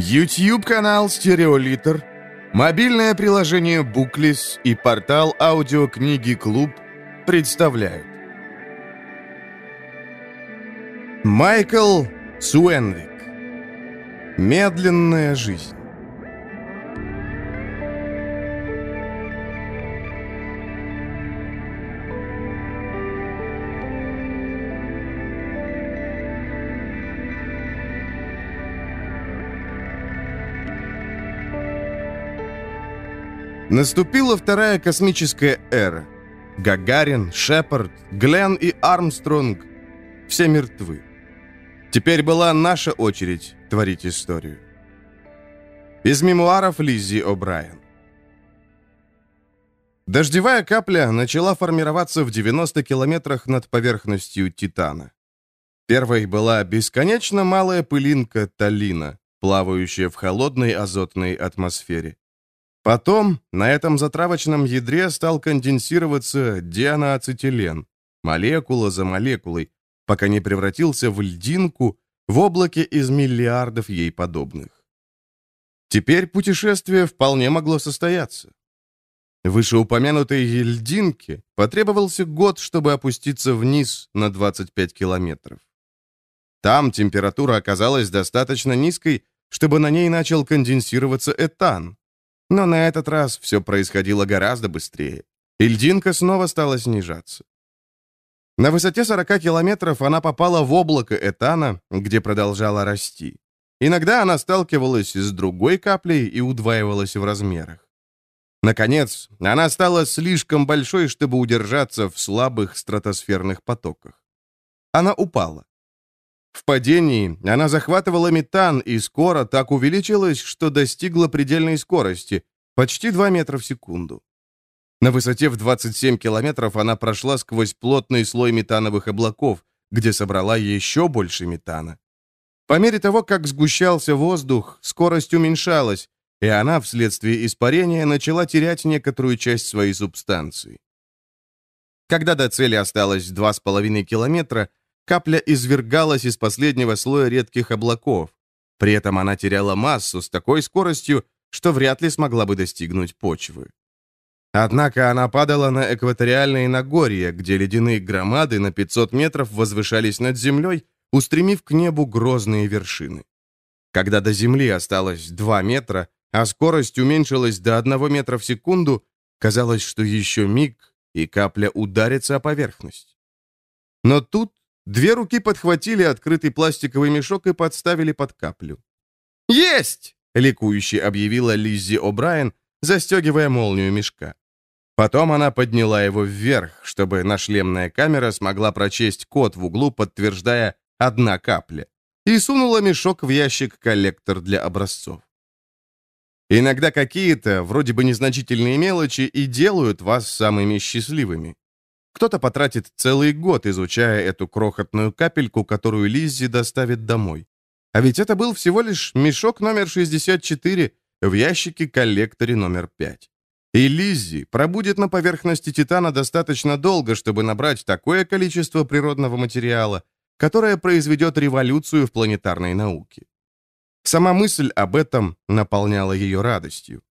YouTube-канал «Стереолитр», мобильное приложение «Буклис» и портал аудиокниги «Клуб» представляют. Майкл Суэнвик. Медленная жизнь. Наступила вторая космическая эра. Гагарин, Шепард, Глен и Армстронг – все мертвы. Теперь была наша очередь творить историю. Из мемуаров Лиззи О'Брайен. Дождевая капля начала формироваться в 90 километрах над поверхностью Титана. Первой была бесконечно малая пылинка Талина, плавающая в холодной азотной атмосфере. Потом на этом затравочном ядре стал конденсироваться дианоацетилен, молекула за молекулой, пока не превратился в льдинку в облаке из миллиардов ей подобных. Теперь путешествие вполне могло состояться. Вышеупомянутой льдинке потребовался год, чтобы опуститься вниз на 25 километров. Там температура оказалась достаточно низкой, чтобы на ней начал конденсироваться этан, но на этот раз все происходило гораздо быстрее. Ильдинка снова стала снижаться. На высоте 40 километров она попала в облако этана, где продолжала расти. Иногда она сталкивалась с другой каплей и удваивалась в размерах. Наконец, она стала слишком большой, чтобы удержаться в слабых стратосферных потоках. Она упала. В падении она захватывала метан и скоро так увеличилась, что достигла предельной скорости, почти 2 метра в секунду. На высоте в 27 километров она прошла сквозь плотный слой метановых облаков, где собрала еще больше метана. По мере того, как сгущался воздух, скорость уменьшалась, и она вследствие испарения начала терять некоторую часть своей субстанции. Когда до цели осталось 2,5 километра, Капля извергалась из последнего слоя редких облаков. При этом она теряла массу с такой скоростью, что вряд ли смогла бы достигнуть почвы. Однако она падала на экваториальные Нагорья, где ледяные громады на 500 метров возвышались над землей, устремив к небу грозные вершины. Когда до земли осталось 2 метра, а скорость уменьшилась до 1 метра в секунду, казалось, что еще миг, и капля ударится о поверхность. Но тут Две руки подхватили открытый пластиковый мешок и подставили под каплю. «Есть!» — ликующе объявила Лиззи О'Брайен, застегивая молнию мешка. Потом она подняла его вверх, чтобы нашлемная камера смогла прочесть код в углу, подтверждая «одна капля», и сунула мешок в ящик-коллектор для образцов. Иногда какие-то, вроде бы незначительные мелочи, и делают вас самыми счастливыми. Кто-то потратит целый год, изучая эту крохотную капельку, которую Лиззи доставит домой. А ведь это был всего лишь мешок номер 64 в ящике-коллекторе номер 5. И Лиззи пробудет на поверхности Титана достаточно долго, чтобы набрать такое количество природного материала, которое произведет революцию в планетарной науке. Сама мысль об этом наполняла ее радостью.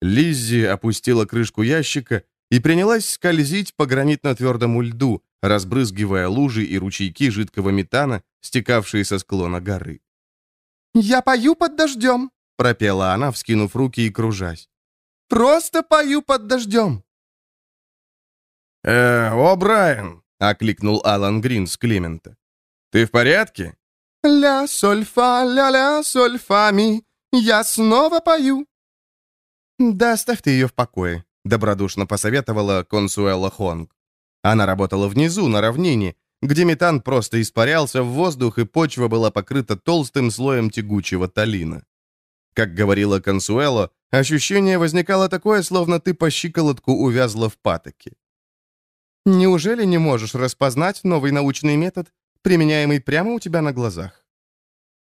Лиззи опустила крышку ящика и принялась скользить по гранитно-твердому льду, разбрызгивая лужи и ручейки жидкого метана, стекавшие со склона горы. «Я пою под дождем», — пропела она, вскинув руки и кружась. «Просто пою под дождем». «Э, о, Брайан!» — окликнул Алан Грин с Климента. «Ты в порядке?» «Ля, соль, фа, ля-ля, соль, фа, ми. Я снова пою». «Да оставь ты ее в покое», добродушно посоветовала Консуэла Хонг. Она работала внизу, на равнине, где метан просто испарялся в воздух, и почва была покрыта толстым слоем тягучего талина. Как говорила Консуэло, ощущение возникало такое, словно ты по щиколотку увязла в патоке. «Неужели не можешь распознать новый научный метод, применяемый прямо у тебя на глазах?»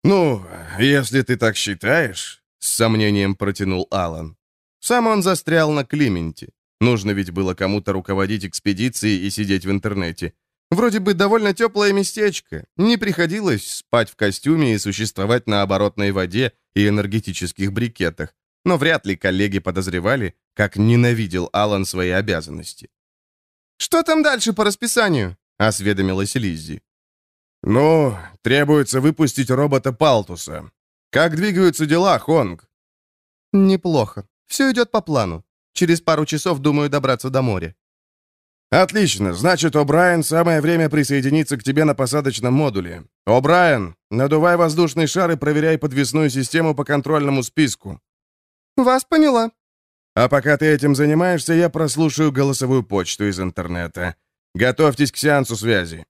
«Ну, если ты так считаешь», — с сомнением протянул Алан. Сам он застрял на Клименте. Нужно ведь было кому-то руководить экспедицией и сидеть в интернете. Вроде бы довольно теплое местечко. Не приходилось спать в костюме и существовать на оборотной воде и энергетических брикетах. Но вряд ли коллеги подозревали, как ненавидел Алан свои обязанности. «Что там дальше по расписанию?» — осведомилась Лиззи. «Ну, требуется выпустить робота Палтуса. Как двигаются дела, Хонг?» «Неплохо. Все идет по плану. Через пару часов, думаю, добраться до моря». «Отлично. Значит, О'Брайен, самое время присоединиться к тебе на посадочном модуле. О'Брайен, надувай воздушный шар и проверяй подвесную систему по контрольному списку». «Вас поняла». «А пока ты этим занимаешься, я прослушаю голосовую почту из интернета. Готовьтесь к сеансу связи».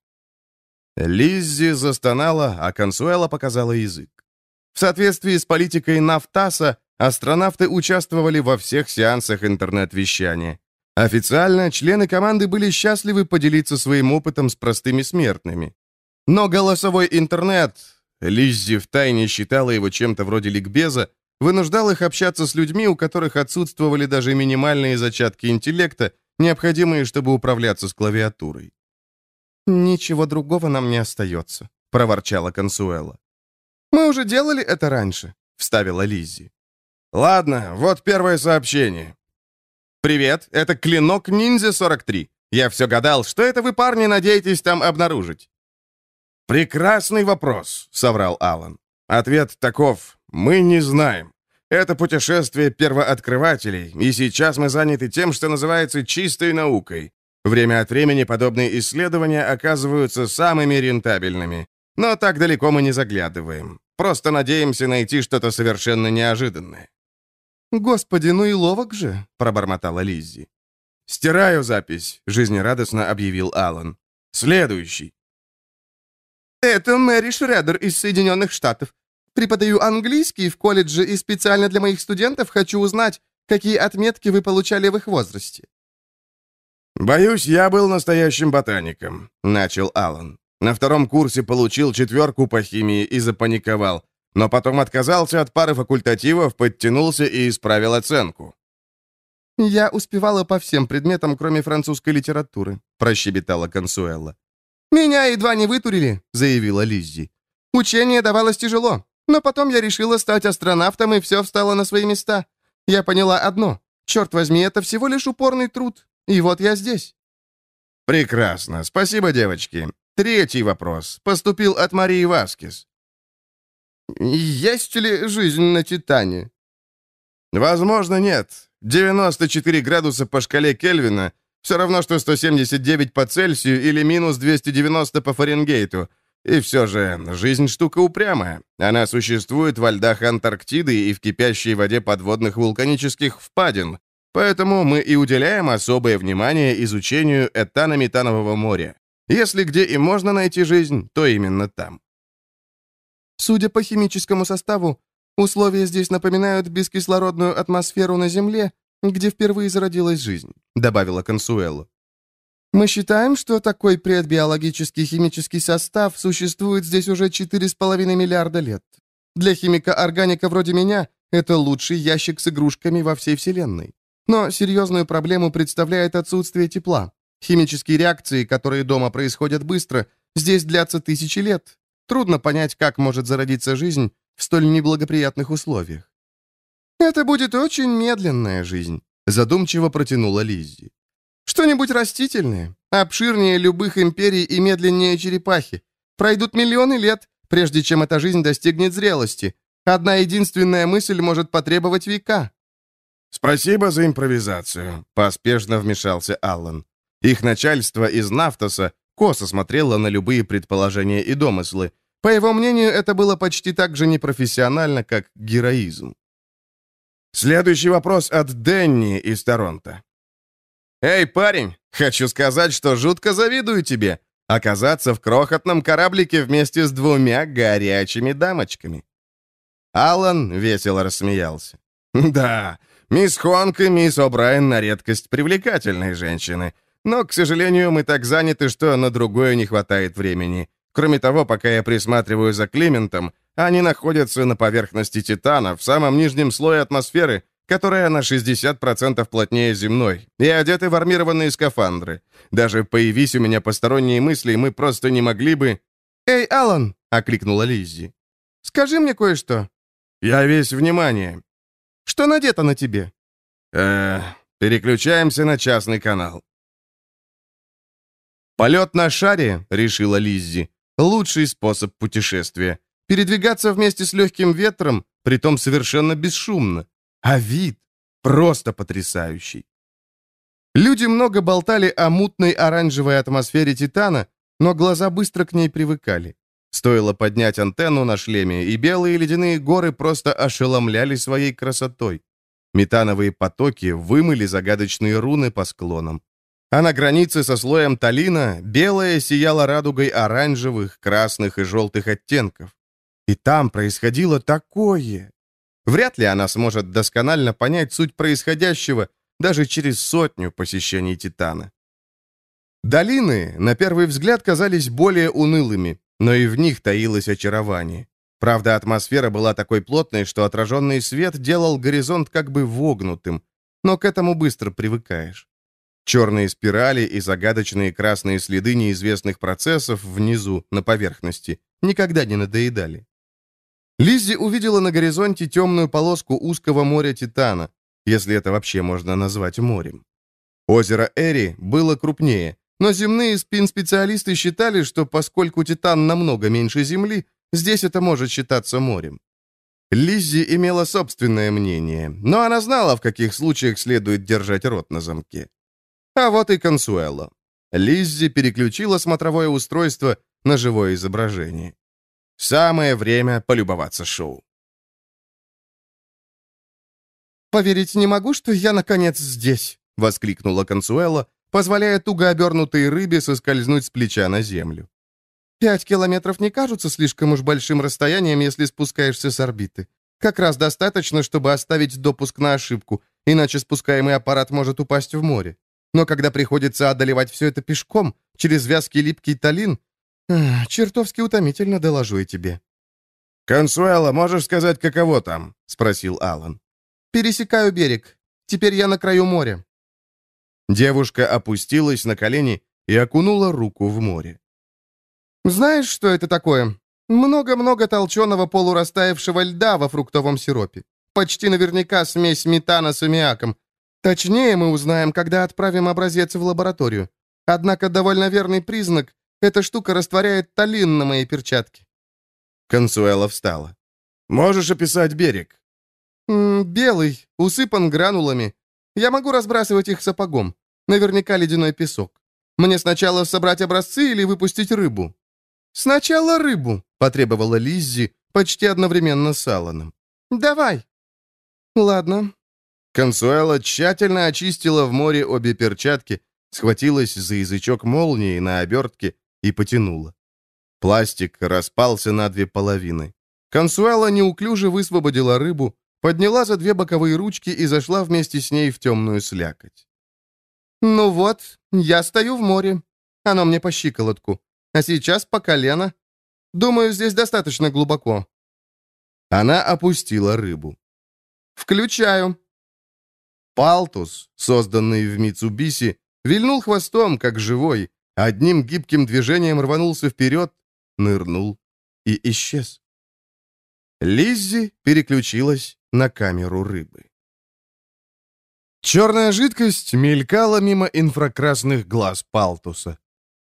Лиззи застонала, а Консуэла показала язык. В соответствии с политикой Нафтаса, астронавты участвовали во всех сеансах интернет-вещания. Официально члены команды были счастливы поделиться своим опытом с простыми смертными. Но голосовой интернет, Лиззи втайне считала его чем-то вроде ликбеза, вынуждал их общаться с людьми, у которых отсутствовали даже минимальные зачатки интеллекта, необходимые, чтобы управляться с клавиатурой. «Ничего другого нам не остается», — проворчала Консуэла. «Мы уже делали это раньше», — вставила Лиззи. «Ладно, вот первое сообщение». «Привет, это Клинок Ниндзя-43. Я все гадал, что это вы, парни, надеетесь там обнаружить?» «Прекрасный вопрос», — соврал Алан. Ответ таков «Мы не знаем». Это путешествие первооткрывателей, и сейчас мы заняты тем, что называется чистой наукой. Время от времени подобные исследования оказываются самыми рентабельными. Но так далеко мы не заглядываем. Просто надеемся найти что-то совершенно неожиданное. «Господи, ну и ловок же!» — пробормотала Лиззи. «Стираю запись», — жизнерадостно объявил Алан. «Следующий». «Это Мэри Шредер из Соединенных Штатов. Преподаю английский в колледже и специально для моих студентов хочу узнать, какие отметки вы получали в их возрасте. «Боюсь, я был настоящим ботаником», — начал Алан. «На втором курсе получил четверку по химии и запаниковал, но потом отказался от пары факультативов, подтянулся и исправил оценку». «Я успевала по всем предметам, кроме французской литературы», — прощебетала Консуэлла. «Меня едва не вытурили», — заявила Лиззи. «Учение давалось тяжело, но потом я решила стать астронавтом, и все встало на свои места. Я поняла одно. Черт возьми, это всего лишь упорный труд. И вот я здесь». «Прекрасно. Спасибо, девочки. Третий вопрос. Поступил от Марии Васкис. «Есть ли жизнь на Титане?» «Возможно, нет. 94 градуса по шкале Кельвина — все равно, что 179 по Цельсию или минус 290 по Фаренгейту. И все же, жизнь штука упрямая. Она существует во льдах Антарктиды и в кипящей воде подводных вулканических впадин. Поэтому мы и уделяем особое внимание изучению этано-метанового моря. Если где и можно найти жизнь, то именно там. Судя по химическому составу, условия здесь напоминают бескислородную атмосферу на Земле, где впервые зародилась жизнь», — добавила Консуэло. «Мы считаем, что такой предбиологический химический состав существует здесь уже 4,5 миллиарда лет. Для химика-органика вроде меня это лучший ящик с игрушками во всей Вселенной. Но серьезную проблему представляет отсутствие тепла. Химические реакции, которые дома происходят быстро, здесь длятся тысячи лет. Трудно понять, как может зародиться жизнь в столь неблагоприятных условиях. «Это будет очень медленная жизнь», — задумчиво протянула Лиззи. «Что-нибудь растительное, обширнее любых империй и медленнее черепахи. Пройдут миллионы лет, прежде чем эта жизнь достигнет зрелости. Одна единственная мысль может потребовать века. «Спасибо за импровизацию», — поспешно вмешался Аллан. Их начальство из Нафтоса косо смотрело на любые предположения и домыслы. По его мнению, это было почти так же непрофессионально, как героизм. Следующий вопрос от Дэнни из Торонто. «Эй, парень, хочу сказать, что жутко завидую тебе. Оказаться в крохотном кораблике вместе с двумя горячими дамочками». Алан весело рассмеялся. «Да, Мисс Хонг и мисс О'Брайен на редкость привлекательные женщины. Но, к сожалению, мы так заняты, что на другое не хватает времени. Кроме того, пока я присматриваю за Климентом, они находятся на поверхности Титана, в самом нижнем слое атмосферы, которая на 60% плотнее земной, и одеты в армированные скафандры. Даже появись у меня посторонние мысли, мы просто не могли бы...» «Эй, Алан!» — окликнула Лиззи. «Скажи мне кое-что». «Я весь внимание». «Что надето на тебе?» э переключаемся на частный канал». «Полет на шаре», — решила Лиззи, — «лучший способ путешествия. Передвигаться вместе с легким ветром, притом совершенно бесшумно. А вид просто потрясающий. Люди много болтали о мутной оранжевой атмосфере Титана, но глаза быстро к ней привыкали. Стоило поднять антенну на шлеме, и белые ледяные горы просто ошеломляли своей красотой. Метановые потоки вымыли загадочные руны по склонам. А на границе со слоем талина белое сияло радугой оранжевых, красных и желтых оттенков. И там происходило такое. Вряд ли она сможет досконально понять суть происходящего даже через сотню посещений Титана. Долины, на первый взгляд, казались более унылыми, но и в них таилось очарование. Правда, атмосфера была такой плотной, что отраженный свет делал горизонт как бы вогнутым, но к этому быстро привыкаешь. Черные спирали и загадочные красные следы неизвестных процессов внизу, на поверхности, никогда не надоедали. Лиззи увидела на горизонте темную полоску узкого моря Титана, если это вообще можно назвать морем. Озеро Эри было крупнее, но земные спин-специалисты считали, что поскольку Титан намного меньше Земли, здесь это может считаться морем. Лиззи имела собственное мнение, но она знала, в каких случаях следует держать рот на замке. А вот и Консуэло. Лиззи переключила смотровое устройство на живое изображение. Самое время полюбоваться шоу. «Поверить не могу, что я, наконец, здесь!» — воскликнула Консуэла, позволяя туго обернутой рыбе соскользнуть с плеча на землю. «Пять километров не кажутся слишком уж большим расстоянием, если спускаешься с орбиты. Как раз достаточно, чтобы оставить допуск на ошибку, иначе спускаемый аппарат может упасть в море. Но когда приходится одолевать все это пешком, через вязкий липкий талин, чертовски утомительно, доложу я тебе». «Консуэла, можешь сказать, каково там?» — спросил Алан. «Пересекаю берег. Теперь я на краю моря». Девушка опустилась на колени и окунула руку в море. «Знаешь, что это такое? Много-много толченого полурастаявшего льда во фруктовом сиропе. Почти наверняка смесь метана с аммиаком. Точнее мы узнаем, когда отправим образец в лабораторию. Однако довольно верный признак — эта штука растворяет талин на моей перчатке». Консуэла встала. «Можешь описать берег?» М -м, «Белый, усыпан гранулами. Я могу разбрасывать их сапогом. Наверняка ледяной песок. Мне сначала собрать образцы или выпустить рыбу?» «Сначала рыбу», — потребовала Лиззи почти одновременно с Алланом. «Давай». «Ладно». Консуэла тщательно очистила в море обе перчатки, схватилась за язычок молнии на обертке и потянула. Пластик распался на две половины. Консуэла неуклюже высвободила рыбу, подняла за две боковые ручки и зашла вместе с ней в темную слякоть. «Ну вот, я стою в море. Оно мне по щиколотку. А сейчас по колено. Думаю, здесь достаточно глубоко». Она опустила рыбу. «Включаю». Палтус, созданный в Митсубиси, вильнул хвостом, как живой, одним гибким движением рванулся вперед, нырнул и исчез. Лиззи переключилась на камеру рыбы. Черная жидкость мелькала мимо инфракрасных глаз Палтуса.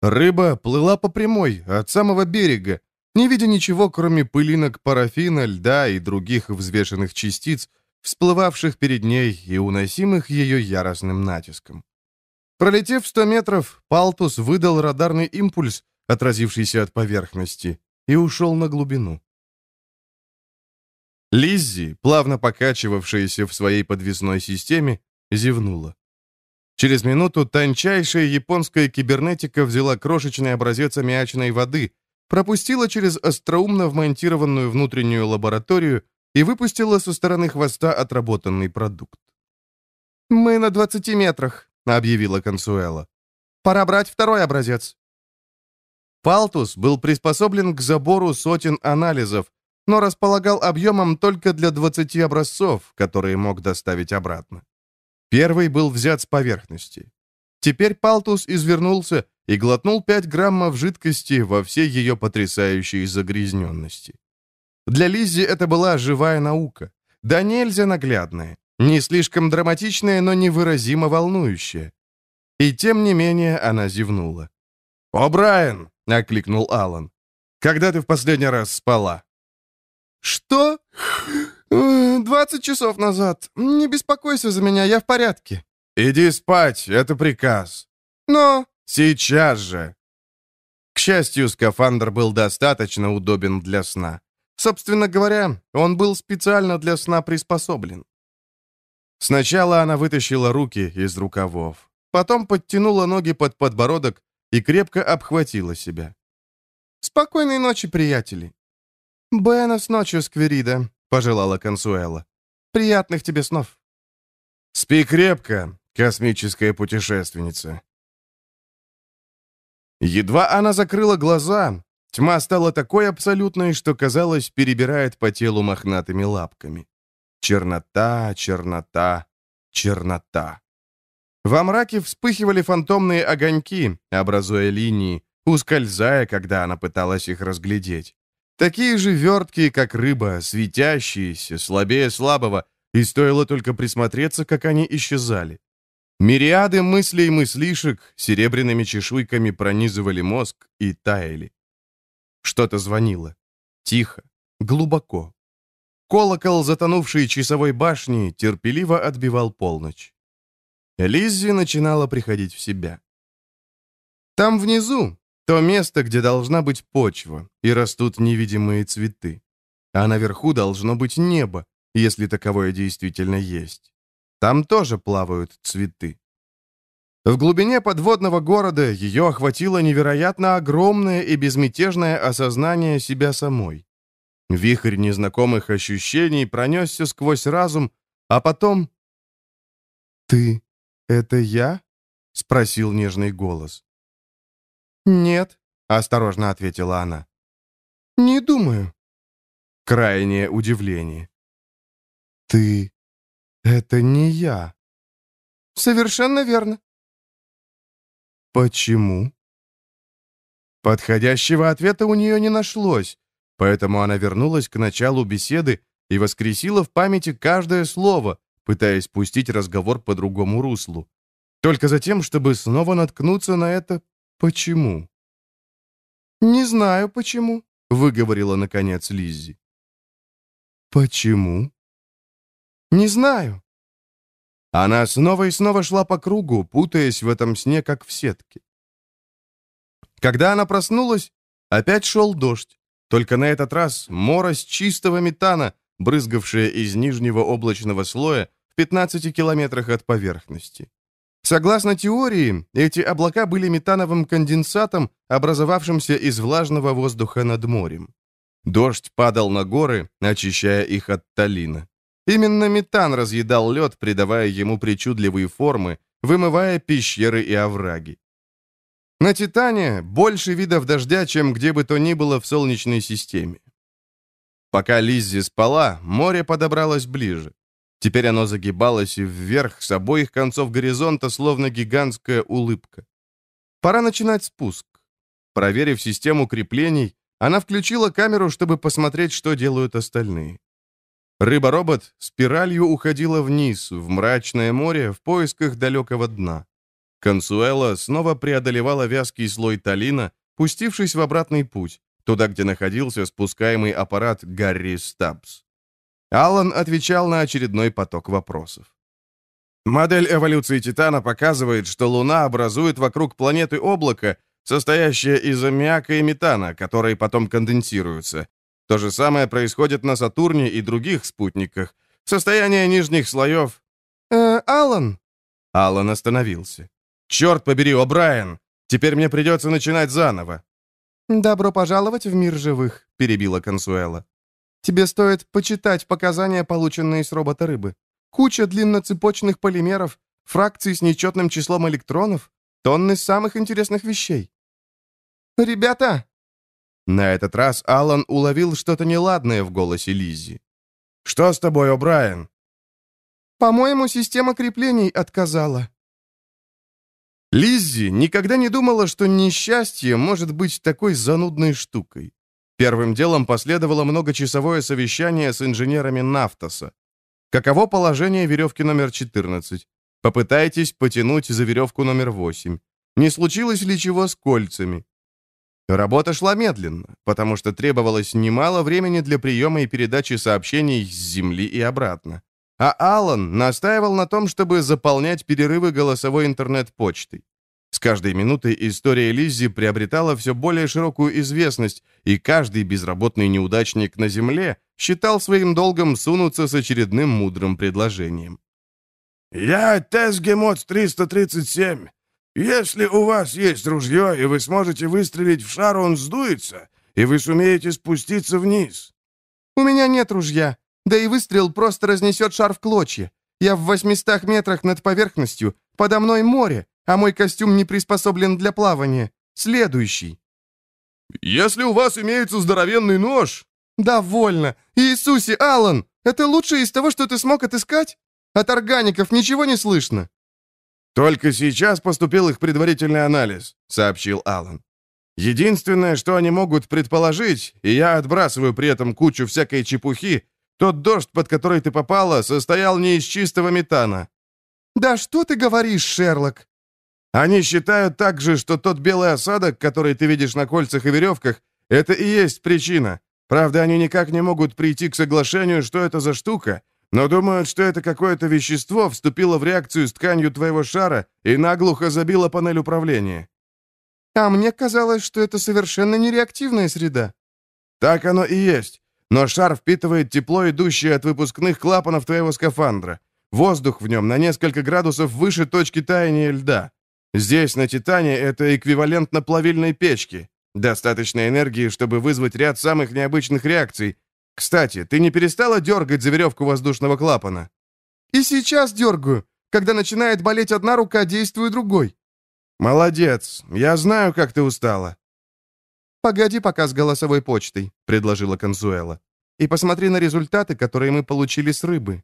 Рыба плыла по прямой, от самого берега, не видя ничего, кроме пылинок парафина, льда и других взвешенных частиц, всплывавших перед ней и уносимых ее яростным натиском. Пролетев 100 метров, Палтус выдал радарный импульс, отразившийся от поверхности, и ушел на глубину. Лиззи, плавно покачивавшаяся в своей подвесной системе, зевнула. Через минуту тончайшая японская кибернетика взяла крошечный образец аммиачной воды, пропустила через остроумно вмонтированную внутреннюю лабораторию и выпустила со стороны хвоста отработанный продукт. «Мы на 20 метрах», — объявила Консуэла. «Пора брать второй образец». Палтус был приспособлен к забору сотен анализов, но располагал объемом только для 20 образцов, которые мог доставить обратно. Первый был взят с поверхности. Теперь Палтус извернулся и глотнул 5 граммов жидкости во всей ее потрясающей загрязненности. Для Лиззи это была живая наука, да нельзя наглядная, не слишком драматичная, но невыразимо волнующая. И тем не менее она зевнула. «О, Брайан!» — окликнул Алан. «Когда ты в последний раз спала?» «Что? Двадцать часов назад. Не беспокойся за меня, я в порядке». «Иди спать, это приказ». «Но...» «Сейчас же!» К счастью, скафандр был достаточно удобен для сна. Собственно говоря, он был специально для сна приспособлен. Сначала она вытащила руки из рукавов, потом подтянула ноги под подбородок и крепко обхватила себя. «Спокойной ночи, приятели!» «Буэнос ночью, Скверида», — пожелала Консуэла. «Приятных тебе снов». «Спи крепко, космическая путешественница». Едва она закрыла глаза, тьма стала такой абсолютной, что, казалось, перебирает по телу мохнатыми лапками. Чернота, чернота, чернота. Во мраке вспыхивали фантомные огоньки, образуя линии, ускользая, когда она пыталась их разглядеть. Такие же верткие, как рыба, светящиеся, слабее слабого, и стоило только присмотреться, как они исчезали. Мириады мыслей и мыслишек серебряными чешуйками пронизывали мозг и таяли. Что-то звонило. Тихо, глубоко. Колокол, затонувший часовой башни, терпеливо отбивал полночь. Лиззи начинала приходить в себя. Там внизу, то место, где должна быть почва, и растут невидимые цветы. А наверху должно быть небо, если таковое действительно есть. Там тоже плавают цветы. В глубине подводного города ее охватило невероятно огромное и безмятежное осознание себя самой. Вихрь незнакомых ощущений пронесся сквозь разум, а потом... «Ты — это я?» — спросил нежный голос. «Нет», — осторожно ответила она. «Не думаю». Крайнее удивление. «Ты «Это не я». «Совершенно верно». «Почему?» Подходящего ответа у нее не нашлось, поэтому она вернулась к началу беседы и воскресила в памяти каждое слово, пытаясь пустить разговор по другому руслу. Только затем, чтобы снова наткнуться на это «почему?». «Не знаю, почему», — выговорила, наконец, Лиззи. «Почему?» «Не знаю». Она снова и снова шла по кругу, путаясь в этом сне, как в сетке. Когда она проснулась, опять шел дождь. Только на этот раз морось чистого метана, брызгавшая из нижнего облачного слоя в 15 километрах от поверхности. Согласно теории, эти облака были метановым конденсатом, образовавшимся из влажного воздуха над морем. Дождь падал на горы, очищая их от талина. Именно метан разъедал лед, придавая ему причудливые формы, вымывая пещеры и овраги. На Титане больше видов дождя, чем где бы то ни было в Солнечной системе. Пока Лиззи спала, море подобралось ближе. Теперь оно загибалось и вверх с обоих концов горизонта, словно гигантская улыбка. Пора начинать спуск. Проверив систему креплений, она включила камеру, чтобы посмотреть, что делают остальные. Рыба-робот спиралью уходила вниз, в мрачное море, в поисках далекого дна. Консуэла снова преодолевала вязкий слой талина, пустившись в обратный путь, туда, где находился спускаемый аппарат Гарри Стабс. Аллан отвечал на очередной поток вопросов. Модель эволюции Титана показывает, что Луна образует вокруг планеты облако, состоящее из аммиака и метана, которые потом конденсируются. То же самое происходит на Сатурне и других спутниках. Состояние нижних слоев... «Э, Алан?» Алан остановился. «Черт побери, О'Брайен! Теперь мне придется начинать заново». «Добро пожаловать в мир живых», — перебила Консуэла. «Тебе стоит почитать показания, полученные с робота-рыбы. Куча длинноцепочных полимеров, фракций с нечетным числом электронов, тонны самых интересных вещей». «Ребята!» На этот раз Алан уловил что-то неладное в голосе Лиззи. «Что с тобой, О'Брайен?» «По-моему, система креплений отказала». Лиззи никогда не думала, что несчастье может быть такой занудной штукой. Первым делом последовало многочасовое совещание с инженерами Нафтоса. Каково положение веревки номер 14? Попытайтесь потянуть за веревку номер 8. Не случилось ли чего с кольцами? Работа шла медленно, потому что требовалось немало времени для приема и передачи сообщений с Земли и обратно. А Алан настаивал на том, чтобы заполнять перерывы голосовой интернет-почтой. С каждой минутой история Лиззи приобретала все более широкую известность, и каждый безработный неудачник на Земле считал своим долгом сунуться с очередным мудрым предложением. «Я Тесгемот 337. Если у вас есть ружье, и вы сможете выстрелить в шар, он сдуется, и вы сумеете спуститься вниз». «У меня нет ружья. Да и выстрел просто разнесет шар в клочья. Я в 800 метрах над поверхностью, подо мной море, а мой костюм не приспособлен для плавания. Следующий». «Если у вас имеется здоровенный нож...» «Довольно. Иисусе, Алан, это лучшее из того, что ты смог отыскать? От органиков ничего не слышно?» «Только сейчас поступил их предварительный анализ», — сообщил Алан. «Единственное, что они могут предположить, и я отбрасываю при этом кучу всякой чепухи, тот дождь, под который ты попала, состоял не из чистого метана». «Да что ты говоришь, Шерлок?» «Они считают также, что тот белый осадок, который ты видишь на кольцах и веревках, это и есть причина. Правда, они никак не могут прийти к соглашению, что это за штука, но думают, что это какое-то вещество вступило в реакцию с тканью твоего шара и наглухо забило панель управления. А мне казалось, что это совершенно нереактивная среда. Так оно и есть. Но шар впитывает тепло, идущее от выпускных клапанов твоего скафандра. Воздух в нем на несколько градусов выше точки таяния льда. Здесь, на Титане, это эквивалентно плавильной печке. Достаточно энергии, чтобы вызвать ряд самых необычных реакций, кстати, ты не перестала дергать за веревку воздушного клапана? И сейчас дергаю. Когда начинает болеть одна рука, действую другой. Молодец. Я знаю, как ты устала. Погоди пока с голосовой почтой, предложила Консуэла. И посмотри на результаты, которые мы получили с рыбы.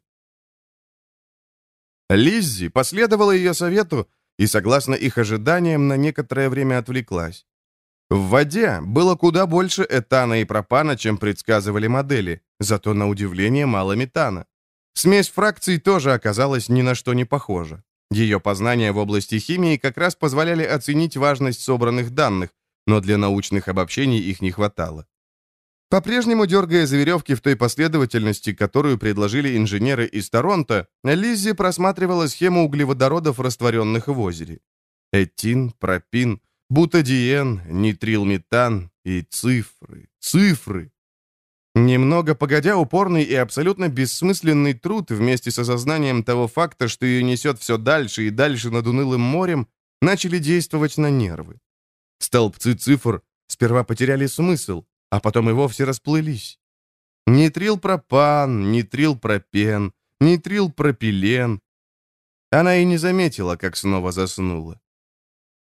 Лиззи последовала ее совету и, согласно их ожиданиям, на некоторое время отвлеклась. В воде было куда больше этана и пропана, чем предсказывали модели, зато на удивление мало метана. Смесь фракций тоже оказалась ни на что не похожа. Ее познания в области химии как раз позволяли оценить важность собранных данных, но для научных обобщений их не хватало. По-прежнему дергая за веревки в той последовательности, которую предложили инженеры из Торонто, Лиззи просматривала схему углеводородов, растворенных в озере. Этин, пропин, Бутадиен, нитрилметан и цифры, цифры. Немного погодя, упорный и абсолютно бессмысленный труд вместе с осознанием того факта, что ее несет все дальше и дальше над унылым морем, начали действовать на нервы. Столбцы цифр сперва потеряли смысл, а потом и вовсе расплылись. Нитрилпропан, нитрилпропен, нитрилпропилен. Она и не заметила, как снова заснула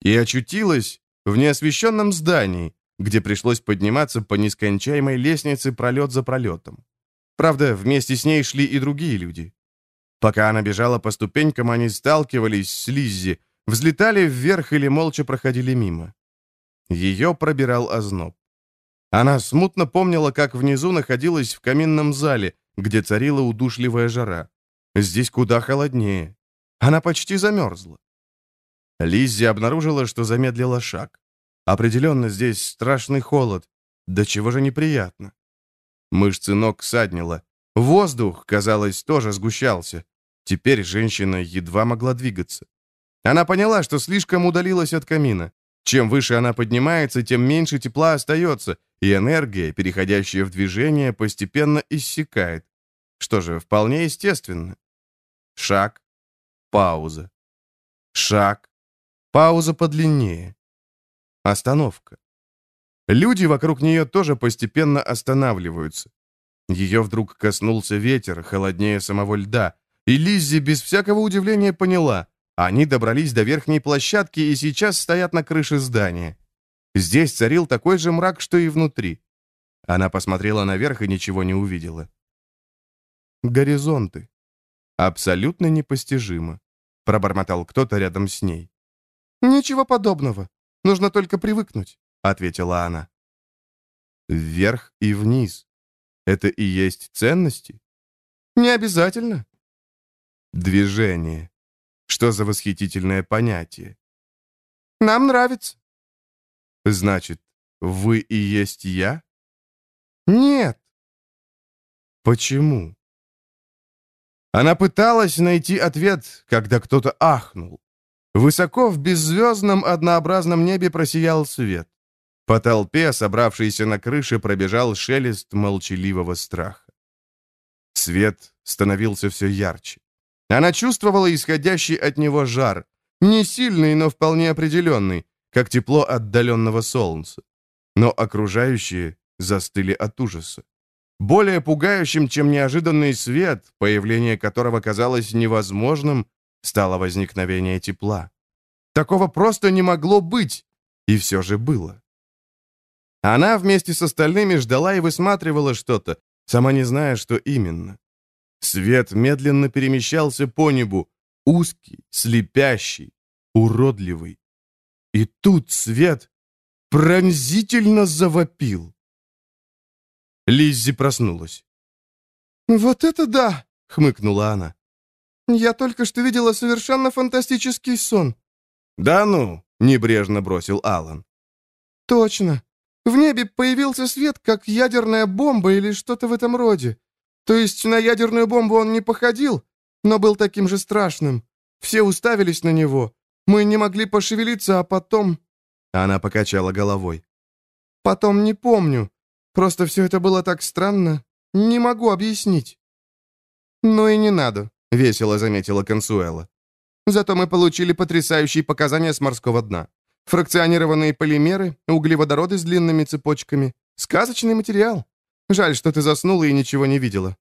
и очутилась в неосвещенном здании, где пришлось подниматься по нескончаемой лестнице пролет за пролетом. Правда, вместе с ней шли и другие люди. Пока она бежала по ступенькам, они сталкивались с Лиззи, взлетали вверх или молча проходили мимо. Ее пробирал озноб. Она смутно помнила, как внизу находилась в каминном зале, где царила удушливая жара. Здесь куда холоднее. Она почти замерзла. Лиззи обнаружила, что замедлила шаг. Определенно здесь страшный холод. Да чего же неприятно. Мышцы ног саднило. Воздух, казалось, тоже сгущался. Теперь женщина едва могла двигаться. Она поняла, что слишком удалилась от камина. Чем выше она поднимается, тем меньше тепла остается, и энергия, переходящая в движение, постепенно иссякает. Что же, вполне естественно. Шаг. Пауза. Шаг. Пауза подлиннее. Остановка. Люди вокруг нее тоже постепенно останавливаются. Ее вдруг коснулся ветер, холоднее самого льда, и Лиззи без всякого удивления поняла, они добрались до верхней площадки и сейчас стоят на крыше здания. Здесь царил такой же мрак, что и внутри. Она посмотрела наверх и ничего не увидела. Горизонты. Абсолютно непостижимо. Пробормотал кто-то рядом с ней. «Ничего подобного. Нужно только привыкнуть», — ответила она. Вверх и вниз. Это и есть ценности? Не обязательно. Движение. Что за восхитительное понятие? Нам нравится. Значит, вы и есть я? Нет. Почему? Она пыталась найти ответ, когда кто-то ахнул. Высоко в беззвездном однообразном небе просиял свет. По толпе, собравшейся на крыше, пробежал шелест молчаливого страха. Свет становился все ярче. Она чувствовала исходящий от него жар, не сильный, но вполне определенный, как тепло отдаленного солнца. Но окружающие застыли от ужаса. Более пугающим, чем неожиданный свет, появление которого казалось невозможным, стало возникновение тепла. Такого просто не могло быть, и все же было. Она вместе с остальными ждала и высматривала что-то, сама не зная, что именно. Свет медленно перемещался по небу, узкий, слепящий, уродливый. И тут свет пронзительно завопил. Лиззи проснулась. «Вот это да!» — хмыкнула она. «Я только что видела совершенно фантастический сон». «Да ну!» — небрежно бросил Алан. «Точно. В небе появился свет, как ядерная бомба или что-то в этом роде. То есть на ядерную бомбу он не походил, но был таким же страшным. Все уставились на него. Мы не могли пошевелиться, а потом...» Она покачала головой. «Потом не помню. Просто все это было так странно. Не могу объяснить». «Ну и не надо», — весело заметила Консуэла. «Зато мы получили потрясающие показания с морского дна. Фракционированные полимеры, углеводороды с длинными цепочками. Сказочный материал. Жаль, что ты заснула и ничего не видела».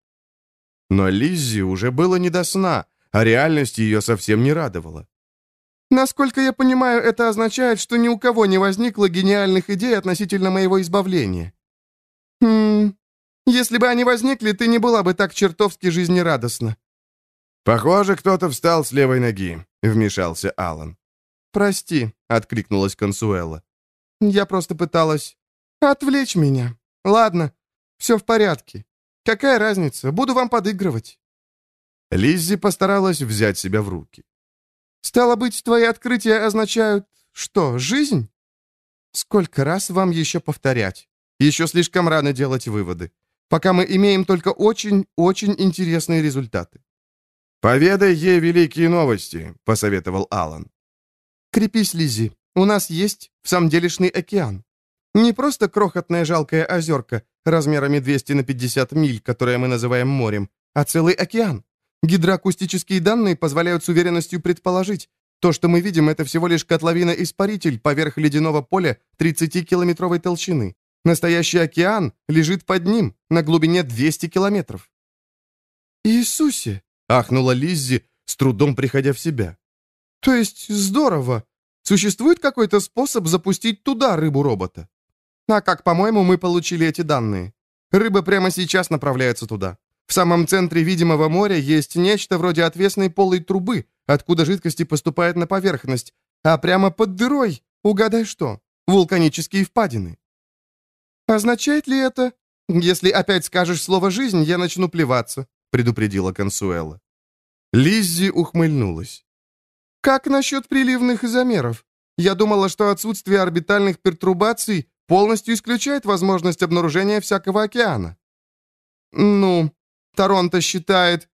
Но Лиззи уже было не до сна, а реальность ее совсем не радовала. «Насколько я понимаю, это означает, что ни у кого не возникло гениальных идей относительно моего избавления. «Хм... Если бы они возникли, ты не была бы так чертовски жизнерадостна». «Похоже, кто-то встал с левой ноги», — вмешался Алан. «Прости», — откликнулась Консуэла. «Я просто пыталась отвлечь меня. Ладно, все в порядке. Какая разница? Буду вам подыгрывать». Лиззи постаралась взять себя в руки. «Стало быть, твои открытия означают... что, жизнь? Сколько раз вам еще повторять? Еще слишком рано делать выводы. Пока мы имеем только очень-очень интересные результаты». «Поведай ей великие новости», — посоветовал Алан. «Крепись, Лизи. У нас есть в самом делешный океан. Не просто крохотная жалкая озерка размерами 200 на 50 миль, которое мы называем морем, а целый океан. Гидроакустические данные позволяют с уверенностью предположить, то, что мы видим, это всего лишь котловина-испаритель поверх ледяного поля 30-километровой толщины. Настоящий океан лежит под ним, на глубине 200 километров». «Иисусе!» — ахнула Лиззи, с трудом приходя в себя. «То есть здорово. Существует какой-то способ запустить туда рыбу-робота? А как, по-моему, мы получили эти данные? Рыба прямо сейчас направляется туда. В самом центре видимого моря есть нечто вроде отвесной полой трубы, откуда жидкости поступают на поверхность, а прямо под дырой, угадай что, вулканические впадины. «Означает ли это...» «Если опять скажешь слово «жизнь», я начну плеваться», — предупредила Консуэла. Лиззи ухмыльнулась. «Как насчет приливных изомеров? Я думала, что отсутствие орбитальных пертурбаций полностью исключает возможность обнаружения всякого океана». «Ну, Торонто считает...»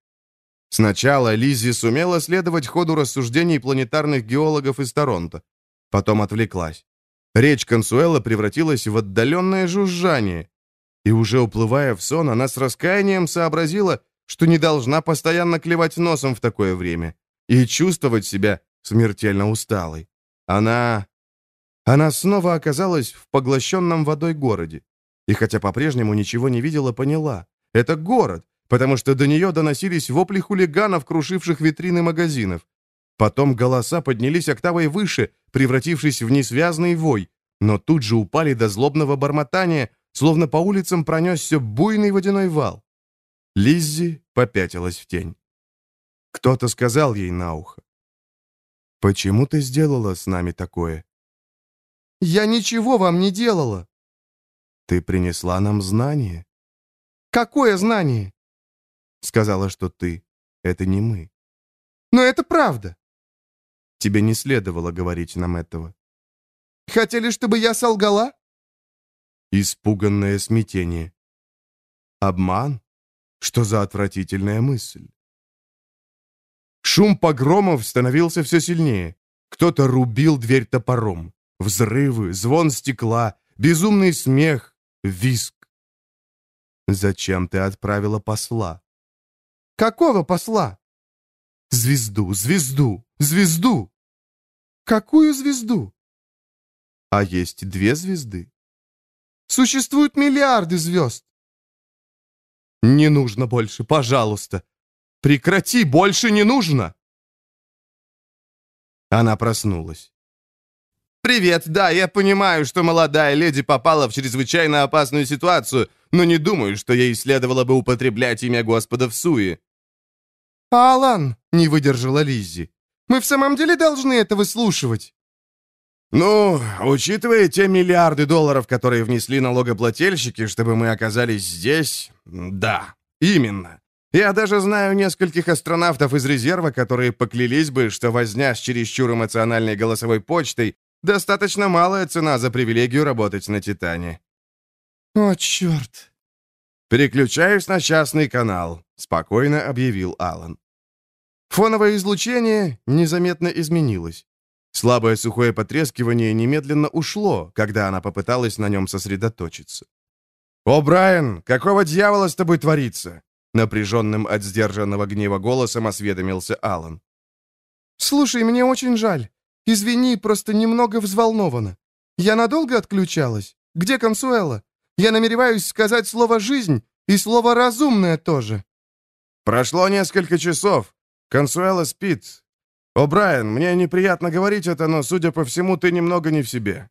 Сначала Лиззи сумела следовать ходу рассуждений планетарных геологов из Торонто. Потом отвлеклась. Речь Консуэла превратилась в отдаленное жужжание. И уже уплывая в сон, она с раскаянием сообразила, что не должна постоянно клевать носом в такое время и чувствовать себя смертельно усталой. Она... Она снова оказалась в поглощенном водой городе. И хотя по-прежнему ничего не видела, поняла. Это город, потому что до нее доносились вопли хулиганов, крушивших витрины магазинов. Потом голоса поднялись октавой выше, превратившись в несвязный вой. но тут же упали до злобного бормотания, словно по улицам пронесся буйный водяной вал. Лиззи попятилась в тень. Кто-то сказал ей на ухо. «Почему ты сделала с нами такое?» «Я ничего вам не делала!» «Ты принесла нам знание?» «Какое знание?» «Сказала, что ты — это не мы». «Но это правда!» «Тебе не следовало говорить нам этого». «Хотели, чтобы я солгала?» Испуганное смятение. Обман? Что за отвратительная мысль? Шум погромов становился все сильнее. Кто-то рубил дверь топором. Взрывы, звон стекла, безумный смех, виск. Зачем ты отправила посла? Какого посла? Звезду, звезду, звезду. Какую звезду? А есть две звезды. Существуют миллиарды звезд. Не нужно больше, пожалуйста. Прекрати, больше не нужно. Она проснулась. «Привет, да, я понимаю, что молодая леди попала в чрезвычайно опасную ситуацию, но не думаю, что ей следовало бы употреблять имя Господа в суе». «Алан!» — не выдержала Лиззи. «Мы в самом деле должны это выслушивать?» «Ну, учитывая те миллиарды долларов, которые внесли налогоплательщики, чтобы мы оказались здесь, да, именно. Я даже знаю нескольких астронавтов из резерва, которые поклялись бы, что возня с чересчур эмоциональной голосовой почтой достаточно малая цена за привилегию работать на Титане». «О, черт!» «Переключаюсь на частный канал», — спокойно объявил Алан. Фоновое излучение незаметно изменилось. Слабое сухое потрескивание немедленно ушло, когда она попыталась на нем сосредоточиться. «О, Брайан, какого дьявола с тобой творится?» Напряженным от сдержанного гнева голосом осведомился Алан. «Слушай, мне очень жаль. Извини, просто немного взволнована. Я надолго отключалась? Где Консуэла? Я намереваюсь сказать слово «жизнь» и слово «разумное» тоже». Прошло несколько часов. Консуэла спит, «О, Брайан, мне неприятно говорить это, но, судя по всему, ты немного не в себе».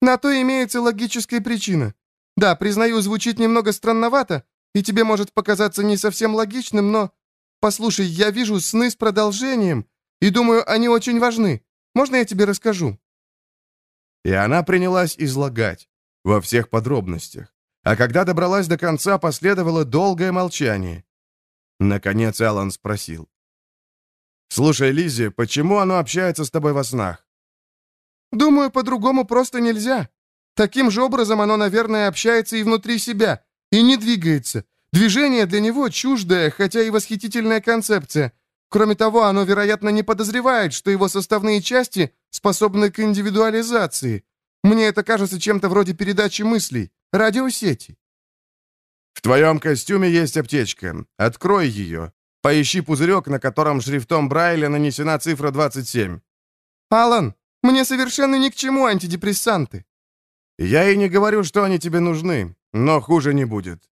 «На то имеется логическая причина. Да, признаю, звучит немного странновато, и тебе может показаться не совсем логичным, но... Послушай, я вижу сны с продолжением, и думаю, они очень важны. Можно я тебе расскажу?» И она принялась излагать, во всех подробностях. А когда добралась до конца, последовало долгое молчание. Наконец Алан спросил. «Слушай, Лиззи, почему оно общается с тобой во снах?» «Думаю, по-другому просто нельзя. Таким же образом оно, наверное, общается и внутри себя, и не двигается. Движение для него чуждая, хотя и восхитительная концепция. Кроме того, оно, вероятно, не подозревает, что его составные части способны к индивидуализации. Мне это кажется чем-то вроде передачи мыслей, радиосети». «В твоем костюме есть аптечка. Открой ее. Поищи пузырек, на котором шрифтом Брайля нанесена цифра 27. «Алан, мне совершенно ни к чему антидепрессанты». «Я и не говорю, что они тебе нужны, но хуже не будет».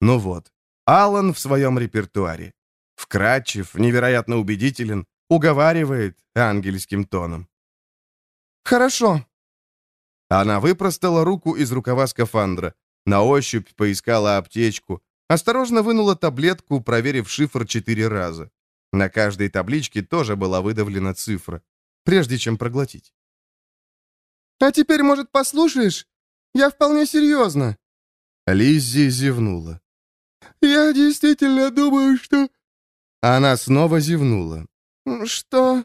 Ну вот, Алан в своем репертуаре. Вкрадчив, невероятно убедителен, уговаривает ангельским тоном. «Хорошо». Она выпростала руку из рукава скафандра, на ощупь поискала аптечку, Осторожно вынула таблетку, проверив шифр четыре раза. На каждой табличке тоже была выдавлена цифра, прежде чем проглотить. «А теперь, может, послушаешь? Я вполне серьезно». Лиззи зевнула. «Я действительно думаю, что...» Она снова зевнула. «Что?»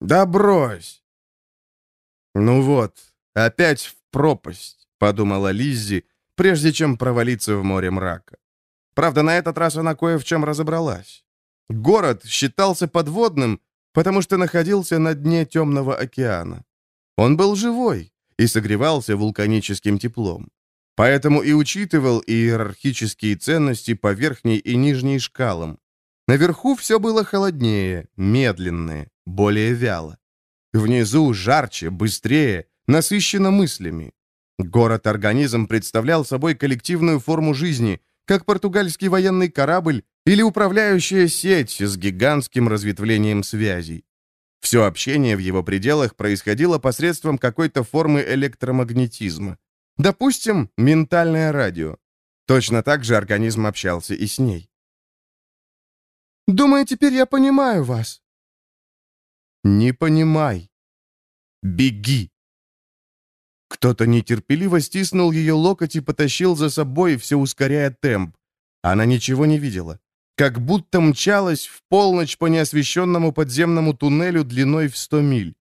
«Да брось!» «Ну вот, опять в пропасть», — подумала Лиззи, прежде чем провалиться в море мрака. Правда, на этот раз она кое в чем разобралась. Город считался подводным, потому что находился на дне темного океана. Он был живой и согревался вулканическим теплом. Поэтому и учитывал иерархические ценности по верхней и нижней шкалам. Наверху все было холоднее, медленнее, более вяло. Внизу жарче, быстрее, насыщенно мыслями. Город-организм представлял собой коллективную форму жизни – как португальский военный корабль или управляющая сеть с гигантским разветвлением связей. Все общение в его пределах происходило посредством какой-то формы электромагнетизма. Допустим, ментальное радио. Точно так же организм общался и с ней. «Думаю, теперь я понимаю вас». «Не понимай. Беги». Кто-то нетерпеливо стиснул ее локоть и потащил за собой, все ускоряя темп. Она ничего не видела как будто мчалась в полночь по неосвещенному подземному туннелю длиной в сто миль.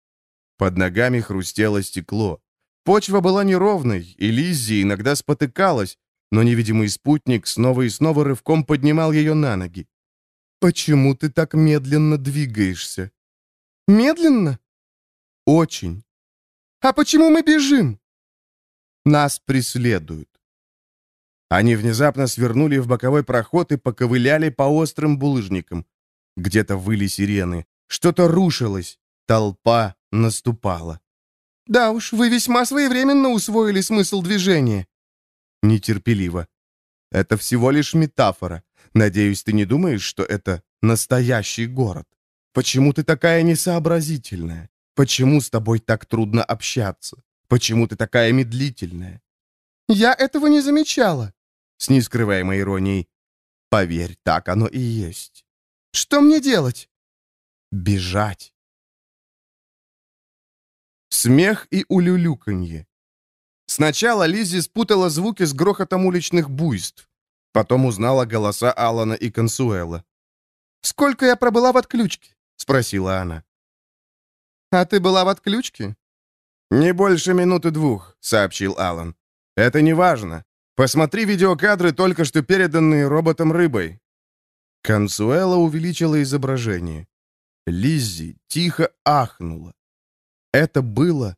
Под ногами хрустело стекло. Почва была неровной, и Лиззи иногда спотыкалась, но невидимый спутник снова и снова рывком поднимал ее на ноги. «Почему ты так медленно двигаешься?» «Медленно?» «Очень». «А почему мы бежим?» «Нас преследуют». Они внезапно свернули в боковой проход и поковыляли по острым булыжникам. Где-то выли сирены. Что-то рушилось. Толпа наступала. «Да уж, вы весьма своевременно усвоили смысл движения». Нетерпеливо. «Это всего лишь метафора. Надеюсь, ты не думаешь, что это настоящий город? Почему ты такая несообразительная? Почему с тобой так трудно общаться? Почему ты такая медлительная?» «Я этого не замечала» с нескрываемой иронией. «Поверь, так оно и есть». «Что мне делать?» «Бежать». Смех и улюлюканье. Сначала Лиззи спутала звуки с грохотом уличных буйств. Потом узнала голоса Алана и Консуэла. «Сколько я пробыла в отключке?» — спросила она. «А ты была в отключке?» «Не больше минуты двух», — сообщил Алан. «Это не важно. Посмотри видеокадры, только что переданные роботом-рыбой». Консуэла увеличила изображение. Лиззи тихо ахнула. Это было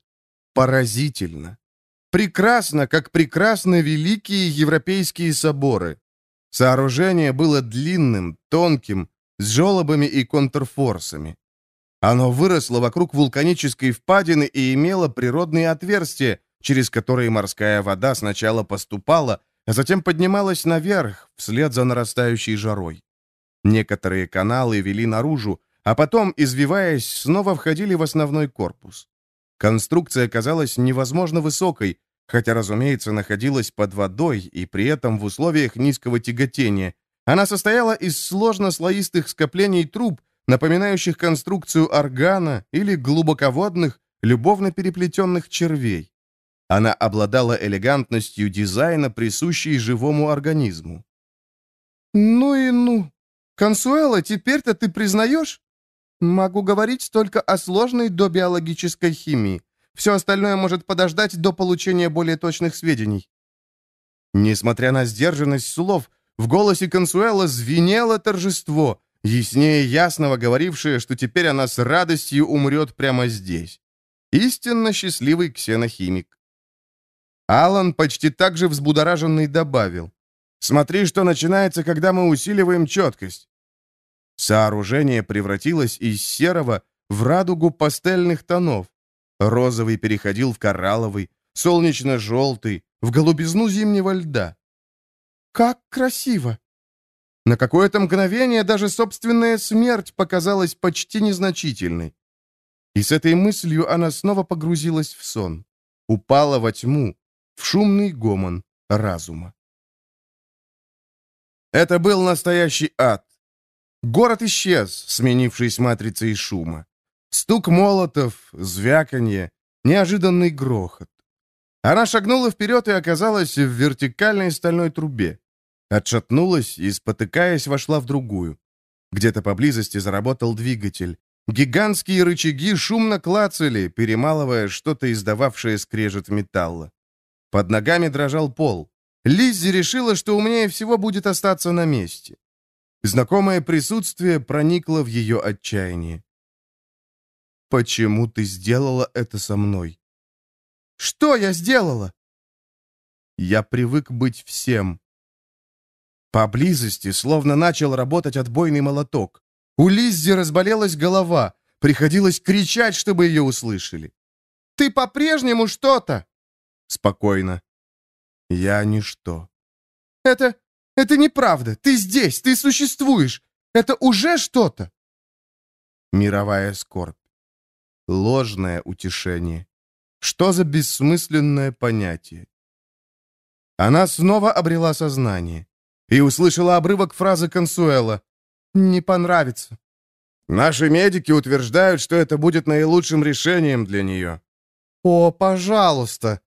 поразительно. Прекрасно, как прекрасны великие европейские соборы. Сооружение было длинным, тонким, с желобами и контрфорсами. Оно выросло вокруг вулканической впадины и имело природные отверстия, через которые морская вода сначала поступала, а затем поднималась наверх, вслед за нарастающей жарой. Некоторые каналы вели наружу, а потом, извиваясь, снова входили в основной корпус. Конструкция казалась невозможно высокой, хотя, разумеется, находилась под водой и при этом в условиях низкого тяготения. Она состояла из сложно-слоистых скоплений труб, напоминающих конструкцию органа или глубоководных, любовно переплетенных червей. Она обладала элегантностью дизайна, присущей живому организму. «Ну и ну! Консуэла, теперь-то ты признаешь? Могу говорить только о сложной добиологической химии. Все остальное может подождать до получения более точных сведений». Несмотря на сдержанность слов, в голосе Консуэла звенело торжество, яснее ясного говорившее, что теперь она с радостью умрет прямо здесь. Истинно счастливый ксенохимик. Алан почти так же взбудораженный добавил. «Смотри, что начинается, когда мы усиливаем четкость». Сооружение превратилось из серого в радугу пастельных тонов. Розовый переходил в коралловый, солнечно-желтый, в голубизну зимнего льда. «Как красиво!» На какое-то мгновение даже собственная смерть показалась почти незначительной. И с этой мыслью она снова погрузилась в сон. Упала во тьму, в шумный гомон разума. Это был настоящий ад. Город исчез, сменившись матрицей шума. Стук молотов, звяканье, неожиданный грохот. Она шагнула вперед и оказалась в вертикальной стальной трубе. Отшатнулась и, спотыкаясь, вошла в другую. Где-то поблизости заработал двигатель. Гигантские рычаги шумно клацали, перемалывая что-то, издававшее скрежет металла. Под ногами дрожал пол. Лиззи решила, что умнее всего будет остаться на месте. Знакомое присутствие проникло в ее отчаяние. «Почему ты сделала это со мной?» «Что я сделала?» «Я привык быть всем». Поблизости словно начал работать отбойный молоток. У Лиззи разболелась голова. Приходилось кричать, чтобы ее услышали. «Ты по-прежнему что-то!» Спокойно. Я ничто. Это... это неправда. Ты здесь, ты существуешь. Это уже что-то. Мировая скорбь. ложное утешение. Что за бессмысленное понятие? Она снова обрела сознание и услышала обрывок фразы Консуэла. «Не понравится». «Наши медики утверждают, что это будет наилучшим решением для нее». «О, пожалуйста!»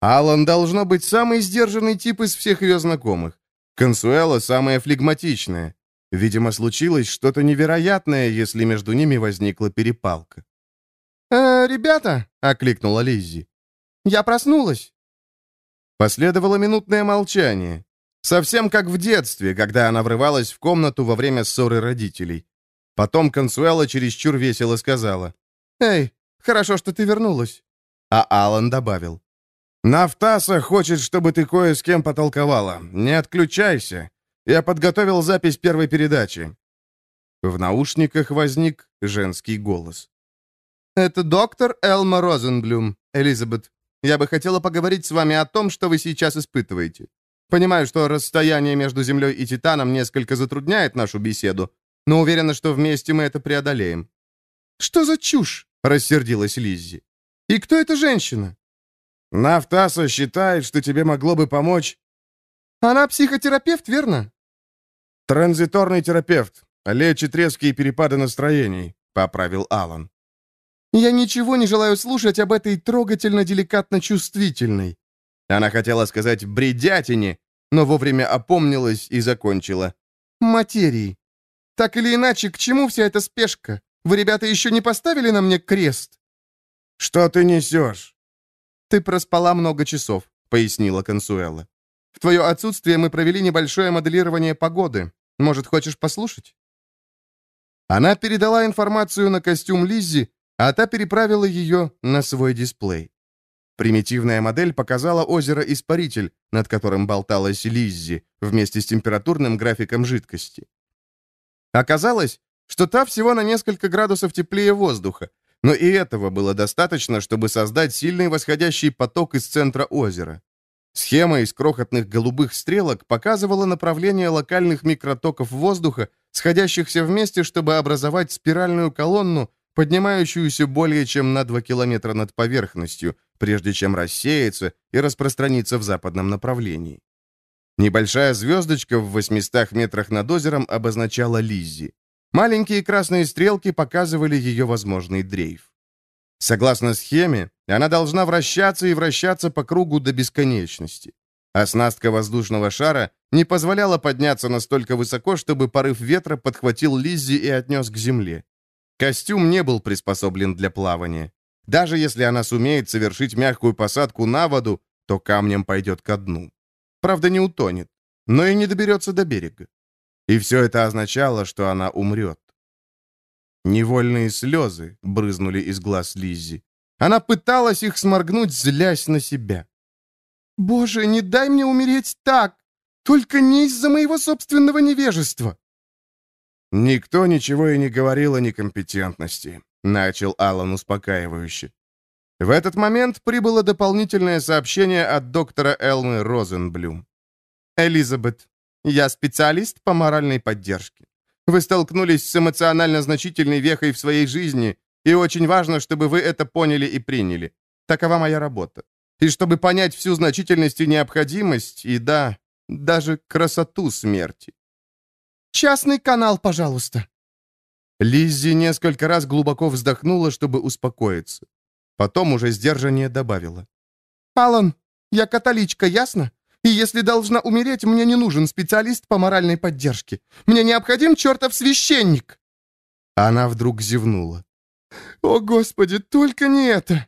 Алан должно быть самый сдержанный тип из всех ее знакомых. Консуэла самая флегматичная. Видимо, случилось что-то невероятное, если между ними возникла перепалка. «Э, «Ребята!» — окликнула Лиззи. «Я проснулась!» Последовало минутное молчание. Совсем как в детстве, когда она врывалась в комнату во время ссоры родителей. Потом Консуэла чересчур весело сказала. «Эй, хорошо, что ты вернулась!» А Алан добавил. «Нафтаса хочет, чтобы ты кое с кем потолковала. Не отключайся. Я подготовил запись первой передачи». В наушниках возник женский голос. «Это доктор Элма Розенблюм, Элизабет. Я бы хотела поговорить с вами о том, что вы сейчас испытываете. Понимаю, что расстояние между Землей и Титаном несколько затрудняет нашу беседу, но уверена, что вместе мы это преодолеем». «Что за чушь?» — рассердилась Лиззи. «И кто эта женщина?» «Нафтаса считает, что тебе могло бы помочь...» «Она психотерапевт, верно?» «Транзиторный терапевт. Лечит резкие перепады настроений», — поправил Алан. «Я ничего не желаю слушать об этой трогательно-деликатно-чувствительной». Она хотела сказать «бредятине», но вовремя опомнилась и закончила. «Материи. Так или иначе, к чему вся эта спешка? Вы, ребята, еще не поставили на мне крест?» «Что ты несешь?» «Ты проспала много часов», — пояснила Консуэла. В твое отсутствие мы провели небольшое моделирование погоды. Может, хочешь послушать?» Она передала информацию на костюм Лиззи, а та переправила ее на свой дисплей. Примитивная модель показала озеро-испаритель, над которым болталась Лиззи, вместе с температурным графиком жидкости. Оказалось, что та всего на несколько градусов теплее воздуха, но и этого было достаточно, чтобы создать сильный восходящий поток из центра озера. Схема из крохотных голубых стрелок показывала направление локальных микротоков воздуха, сходящихся вместе, чтобы образовать спиральную колонну, поднимающуюся более чем на 2 километра над поверхностью, прежде чем рассеяться и распространиться в западном направлении. Небольшая звездочка в 800 метрах над озером обозначала Лиззи. Маленькие красные стрелки показывали ее возможный дрейф. Согласно схеме, она должна вращаться и вращаться по кругу до бесконечности. Оснастка воздушного шара не позволяла подняться настолько высоко, чтобы порыв ветра подхватил Лиззи и отнес к земле. Костюм не был приспособлен для плавания. Даже если она сумеет совершить мягкую посадку на воду, то камнем пойдет ко дну. Правда, не утонет, но и не доберется до берега. И все это означало, что она умрет. Невольные слезы брызнули из глаз Лиззи. Она пыталась их сморгнуть, злясь на себя. «Боже, не дай мне умереть так! Только не из-за моего собственного невежества!» «Никто ничего и не говорил о некомпетентности», — начал Алан успокаивающе. В этот момент прибыло дополнительное сообщение от доктора Элмы Розенблюм. «Элизабет, я специалист по моральной поддержке. Вы столкнулись с эмоционально значительной вехой в своей жизни, и очень важно, чтобы вы это поняли и приняли. Такова моя работа. И чтобы понять всю значительность и необходимость, и да, даже красоту смерти. «Частный канал, пожалуйста». Лиззи несколько раз глубоко вздохнула, чтобы успокоиться. Потом уже сдержаннее добавила. «Алан, я католичка, ясно? И если должна умереть, мне не нужен специалист по моральной поддержке. Мне необходим чертов священник!» Она вдруг зевнула. «О, Господи, только не это!»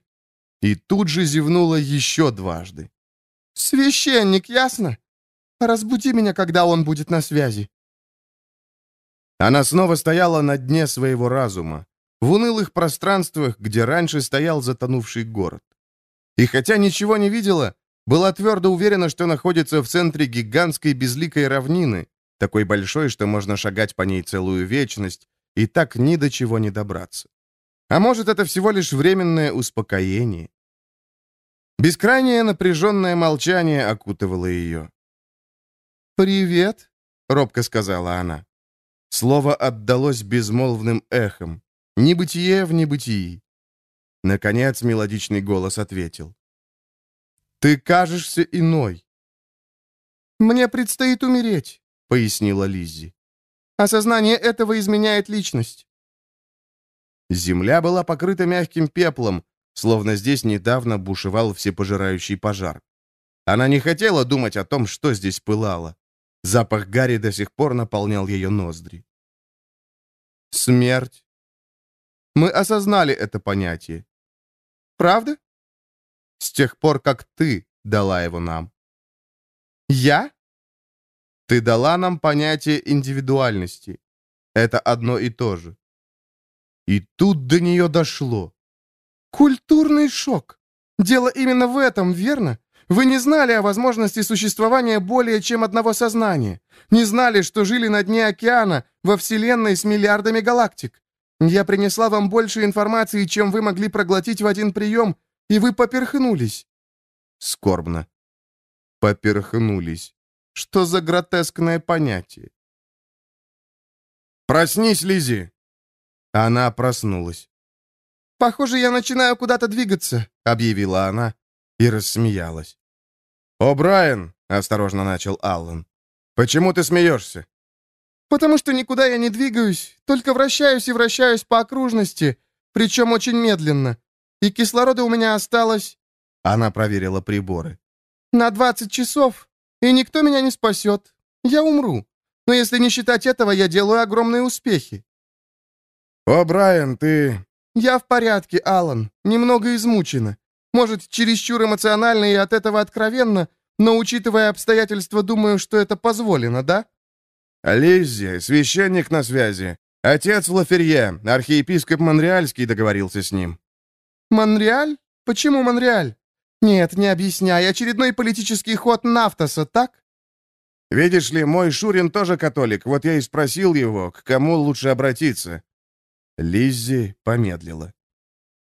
И тут же зевнула еще дважды. «Священник, ясно? Разбуди меня, когда он будет на связи». Она снова стояла на дне своего разума, в унылых пространствах, где раньше стоял затонувший город. И хотя ничего не видела, была твердо уверена, что находится в центре гигантской безликой равнины, такой большой, что можно шагать по ней целую вечность, и так ни до чего не добраться. А может, это всего лишь временное успокоение? Бескрайнее напряженное молчание окутывало ее. «Привет», — робко сказала она. Слово отдалось безмолвным эхом. Небытие в небытии. Наконец мелодичный голос ответил. «Ты кажешься иной». «Мне предстоит умереть», — пояснила Лиззи. «Осознание этого изменяет личность». Земля была покрыта мягким пеплом, словно здесь недавно бушевал всепожирающий пожар. Она не хотела думать о том, что здесь пылало. Запах гари до сих пор наполнял ее ноздри. Смерть. Мы осознали это понятие. Правда? С тех пор, как ты дала его нам. Я? Ты дала нам понятие индивидуальности. Это одно и то же. И тут до нее дошло. Культурный шок. Дело именно в этом, верно? Вы не знали о возможности существования более чем одного сознания. Не знали, что жили на дне океана, во Вселенной с миллиардами галактик. Я принесла вам больше информации, чем вы могли проглотить в один прием, и вы поперхнулись». Скорбно. Поперхнулись. Что за гротескное понятие? «Проснись, Лизи. Она проснулась. «Похоже, я начинаю куда-то двигаться», — объявила она и рассмеялась. «О, Брайан!» — осторожно начал Аллан. «Почему ты смеешься?» «Потому что никуда я не двигаюсь, только вращаюсь и вращаюсь по окружности, причем очень медленно. И кислорода у меня осталось...» Она проверила приборы. «На 20 часов, и никто меня не спасет. Я умру. Но если не считать этого, я делаю огромные успехи». «О, Брайан, ты...» «Я в порядке, Алан. Немного измучена. Может, чересчур эмоционально и от этого откровенно, но, учитывая обстоятельства, думаю, что это позволено, да?» «Лиззи, священник на связи. Отец Лаферье, архиепископ Монреальский договорился с ним». «Монреаль? Почему Монреаль? Нет, не объясняй. Очередной политический ход Нафтоса, так?» «Видишь ли, мой Шурин тоже католик. Вот я и спросил его, к кому лучше обратиться». Лиззи помедлила.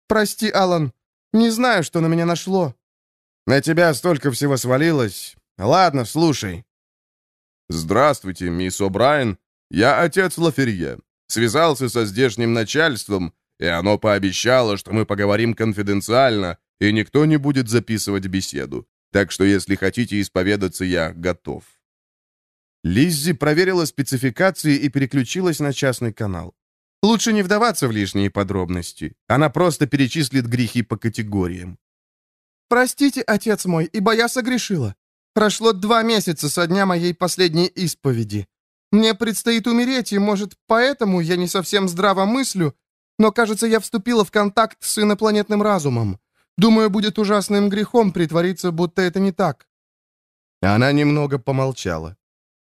«Прости, Алан, не знаю, что на меня нашло». «На тебя столько всего свалилось. Ладно, слушай». «Здравствуйте, мисс О'Брайен. Я отец Лаферье. Связался со здешним начальством, и оно пообещало, что мы поговорим конфиденциально, и никто не будет записывать беседу. Так что, если хотите исповедаться, я готов». Лиззи проверила спецификации и переключилась на частный канал. Лучше не вдаваться в лишние подробности. Она просто перечислит грехи по категориям. «Простите, отец мой, ибо я согрешила. Прошло два месяца со дня моей последней исповеди. Мне предстоит умереть, и, может, поэтому я не совсем здраво мыслю, но, кажется, я вступила в контакт с инопланетным разумом. Думаю, будет ужасным грехом притвориться, будто это не так». Она немного помолчала.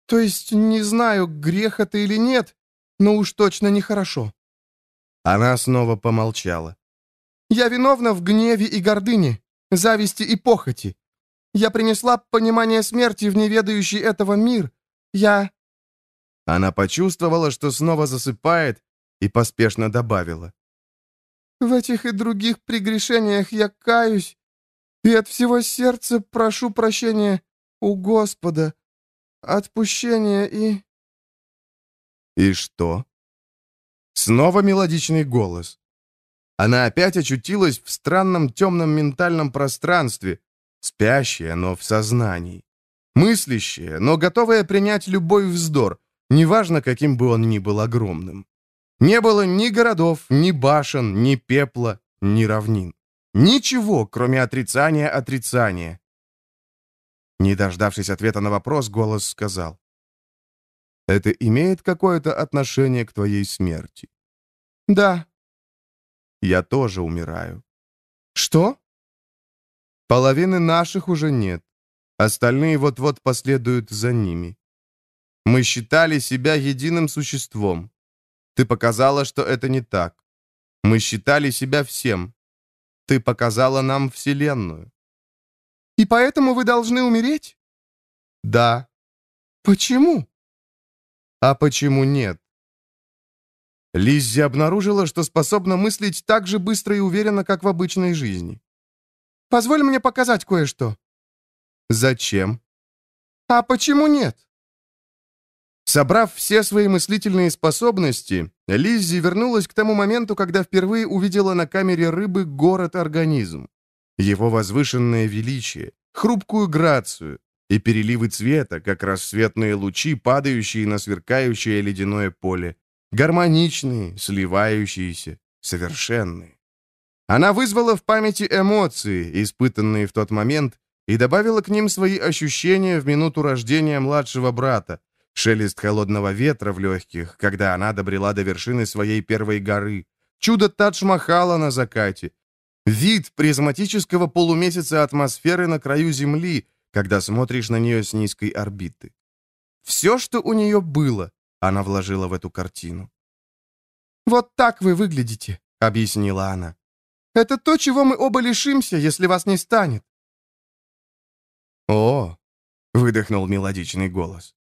«То есть, не знаю, грех это или нет, но уж точно нехорошо». Она снова помолчала. «Я виновна в гневе и гордыне, зависти и похоти. Я принесла понимание смерти в неведающий этого мир. Я...» Она почувствовала, что снова засыпает, и поспешно добавила. «В этих и других прегрешениях я каюсь, и от всего сердца прошу прощения у Господа, отпущения и...» И что? Снова мелодичный голос. Она опять очутилась в странном темном ментальном пространстве, спящая, но в сознании. Мыслящая, но готовая принять любой вздор, неважно, каким бы он ни был огромным. Не было ни городов, ни башен, ни пепла, ни равнин. Ничего, кроме отрицания отрицания. Не дождавшись ответа на вопрос, голос сказал. Это имеет какое-то отношение к твоей смерти? Да. Я тоже умираю. Что? Половины наших уже нет. Остальные вот-вот последуют за ними. Мы считали себя единым существом. Ты показала, что это не так. Мы считали себя всем. Ты показала нам Вселенную. И поэтому вы должны умереть? Да. Почему? А почему нет? Лиззи обнаружила, что способна мыслить так же быстро и уверенно, как в обычной жизни. «Позволь мне показать кое-что». «Зачем?» «А почему нет?» Собрав все свои мыслительные способности, Лиззи вернулась к тому моменту, когда впервые увидела на камере рыбы город-организм. Его возвышенное величие, хрупкую грацию и переливы цвета, как рассветные лучи, падающие на сверкающее ледяное поле, гармоничные, сливающиеся, совершенные. Она вызвала в памяти эмоции, испытанные в тот момент, и добавила к ним свои ощущения в минуту рождения младшего брата, шелест холодного ветра в легких, когда она добрела до вершины своей первой горы, чудо Тадж-Махала на закате, вид призматического полумесяца атмосферы на краю Земли, когда смотришь на нее с низкой орбиты. Все, что у нее было, она вложила в эту картину. «Вот так вы выглядите», — объяснила она. «Это то, чего мы оба лишимся, если вас не станет». «О!» — выдохнул мелодичный голос.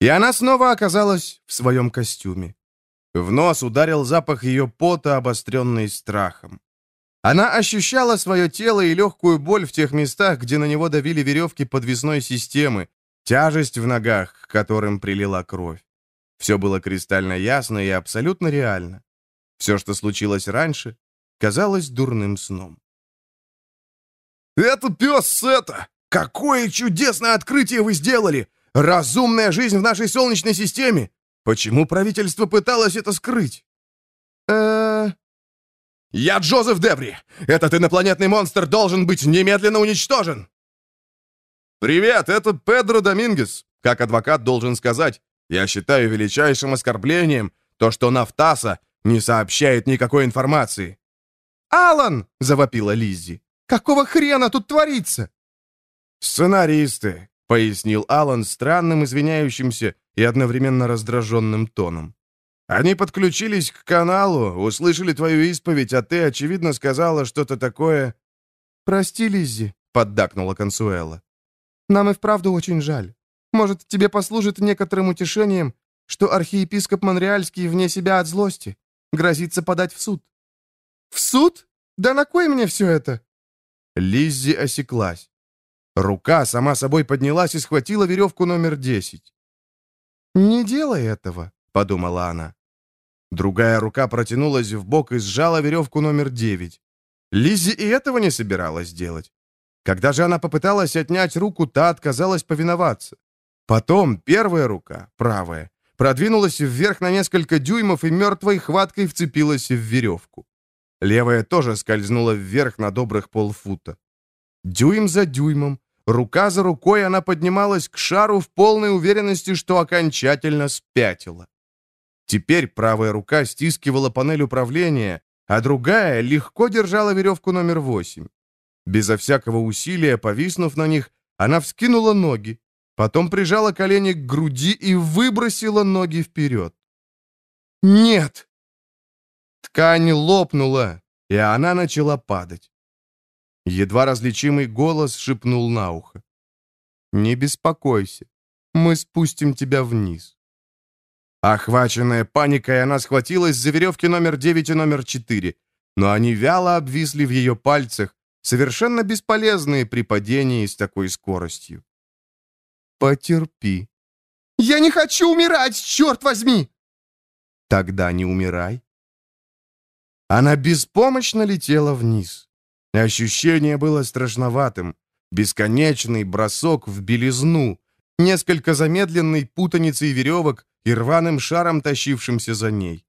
И она снова оказалась в своем костюме. В нос ударил запах ее пота, обостренный страхом. Она ощущала свое тело и легкую боль в тех местах, где на него давили веревки подвесной системы, тяжесть в ногах, к которым прилила кровь. Все было кристально ясно и абсолютно реально. Все, что случилось раньше, казалось дурным сном. «Это пес Сета! Какое чудесное открытие вы сделали! Разумная жизнь в нашей Солнечной системе! Почему правительство пыталось это скрыть?» э «Я Джозеф Дебри! Этот инопланетный монстр должен быть немедленно уничтожен!» «Привет, это Педро Домингес. Как адвокат должен сказать, я считаю величайшим оскорблением то, что Нафтаса не сообщает никакой информации». «Алан!» — завопила Лиззи. «Какого хрена тут творится?» «Сценаристы», — пояснил Алан странным, извиняющимся и одновременно раздраженным тоном. «Они подключились к каналу, услышали твою исповедь, а ты, очевидно, сказала что-то такое...» «Прости, Лиззи», — поддакнула Консуэла. «Нам и вправду очень жаль. Может, тебе послужит некоторым утешением, что архиепископ Монреальский вне себя от злости, грозится подать в суд». «В суд? Да на кой мне все это?» Лиззи осеклась. Рука сама собой поднялась и схватила веревку номер десять. «Не делай этого», — подумала она. Другая рука протянулась в бок и сжала веревку номер девять. Лиззи и этого не собиралась делать. Когда же она попыталась отнять руку, та отказалась повиноваться. Потом первая рука, правая, продвинулась вверх на несколько дюймов и мертвой хваткой вцепилась в веревку. Левая тоже скользнула вверх на добрых полфута. Дюйм за дюймом, рука за рукой она поднималась к шару в полной уверенности, что окончательно спятила. Теперь правая рука стискивала панель управления, а другая легко держала веревку номер восемь. Безо всякого усилия, повиснув на них, она вскинула ноги, потом прижала колени к груди и выбросила ноги вперед. «Нет!» Ткань лопнула, и она начала падать. Едва различимый голос шепнул на ухо. «Не беспокойся, мы спустим тебя вниз». Охваченная паникой, она схватилась за веревки номер 9 и номер 4, но они вяло обвисли в ее пальцах, совершенно бесполезные при падении с такой скоростью. «Потерпи». «Я не хочу умирать, черт возьми!» «Тогда не умирай». Она беспомощно летела вниз. Ощущение было страшноватым. Бесконечный бросок в белизну, несколько замедленной путаницей веревок и рваным шаром, тащившимся за ней.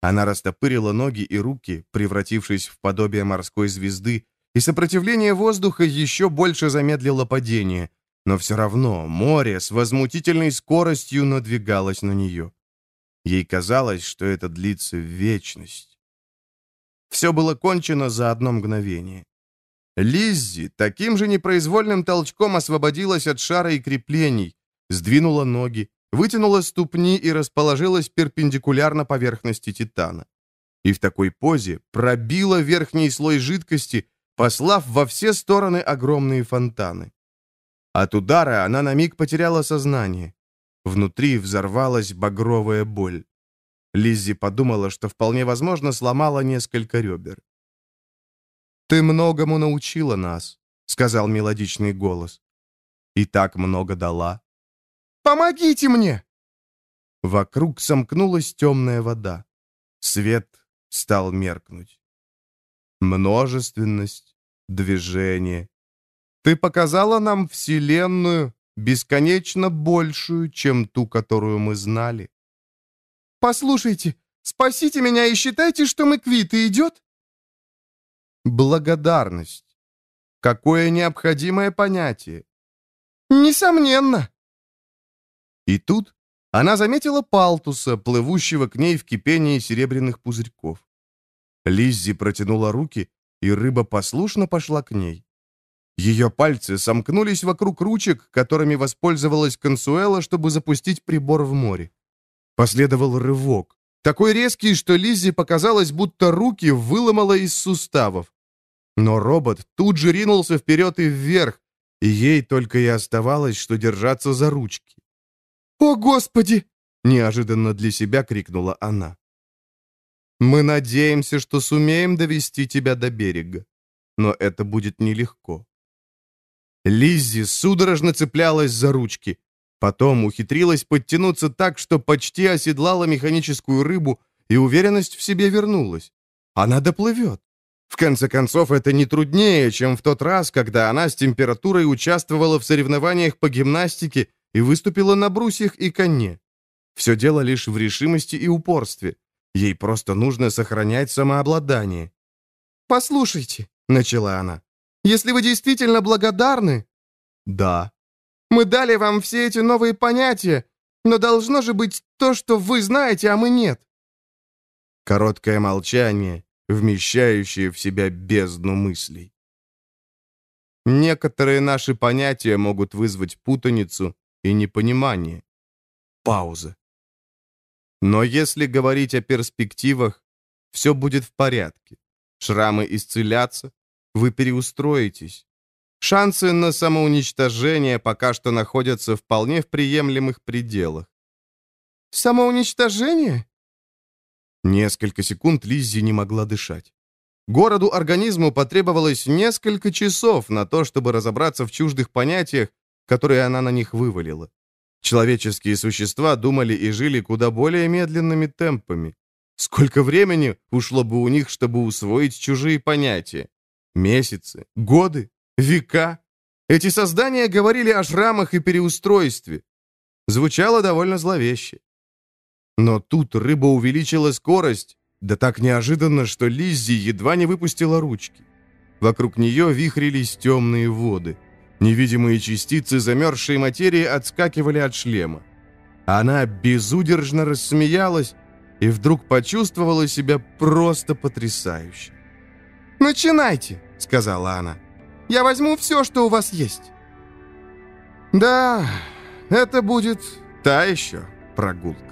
Она растопырила ноги и руки, превратившись в подобие морской звезды, и сопротивление воздуха еще больше замедлило падение, но все равно море с возмутительной скоростью надвигалось на нее. Ей казалось, что это длится вечность. Все было кончено за одно мгновение. Лиззи таким же непроизвольным толчком освободилась от шара и креплений, сдвинула ноги, вытянула ступни и расположилась перпендикулярно поверхности Титана. И в такой позе пробила верхний слой жидкости, послав во все стороны огромные фонтаны. От удара она на миг потеряла сознание. Внутри взорвалась багровая боль. Лиззи подумала, что вполне возможно сломала несколько ребер. «Ты многому научила нас», — сказал мелодичный голос. «И так много дала». «Помогите мне!» Вокруг сомкнулась темная вода. Свет стал меркнуть. Множественность, движение. Ты показала нам Вселенную, бесконечно большую, чем ту, которую мы знали. «Послушайте, спасите меня и считайте, что мы квиты, идет?» Благодарность. Какое необходимое понятие. «Несомненно». И тут она заметила палтуса, плывущего к ней в кипении серебряных пузырьков. Лиззи протянула руки, и рыба послушно пошла к ней. Ее пальцы сомкнулись вокруг ручек, которыми воспользовалась Консуэла, чтобы запустить прибор в море. Последовал рывок, такой резкий, что Лиззи показалось, будто руки выломала из суставов. Но робот тут же ринулся вперед и вверх, и ей только и оставалось, что держаться за ручки. «О, Господи!» — неожиданно для себя крикнула она. «Мы надеемся, что сумеем довести тебя до берега, но это будет нелегко». Лиззи судорожно цеплялась за ручки, потом ухитрилась подтянуться так, что почти оседлала механическую рыбу, и уверенность в себе вернулась. Она доплывет. В конце концов, это не труднее, чем в тот раз, когда она с температурой участвовала в соревнованиях по гимнастике и выступила на брусьях и коне. Все дело лишь в решимости и упорстве. Ей просто нужно сохранять самообладание. «Послушайте», — начала она, — «если вы действительно благодарны...» «Да». «Мы дали вам все эти новые понятия, но должно же быть то, что вы знаете, а мы нет». Короткое молчание, вмещающее в себя бездну мыслей. Некоторые наши понятия могут вызвать путаницу и непонимание. Пауза. Но если говорить о перспективах, все будет в порядке. Шрамы исцелятся, вы переустроитесь. Шансы на самоуничтожение пока что находятся вполне в приемлемых пределах. «Самоуничтожение?» Несколько секунд Лиззи не могла дышать. Городу-организму потребовалось несколько часов на то, чтобы разобраться в чуждых понятиях, которые она на них вывалила. Человеческие существа думали и жили куда более медленными темпами. Сколько времени ушло бы у них, чтобы усвоить чужие понятия? Месяцы? Годы? Века? Эти создания говорили о шрамах и переустройстве. Звучало довольно зловеще. Но тут рыба увеличила скорость, да так неожиданно, что Лиззи едва не выпустила ручки. Вокруг нее вихрились темные воды — Невидимые частицы замерзшей материи отскакивали от шлема. Она безудержно рассмеялась и вдруг почувствовала себя просто потрясающе. «Начинайте», — сказала она. «Я возьму все, что у вас есть». «Да, это будет та еще прогулка».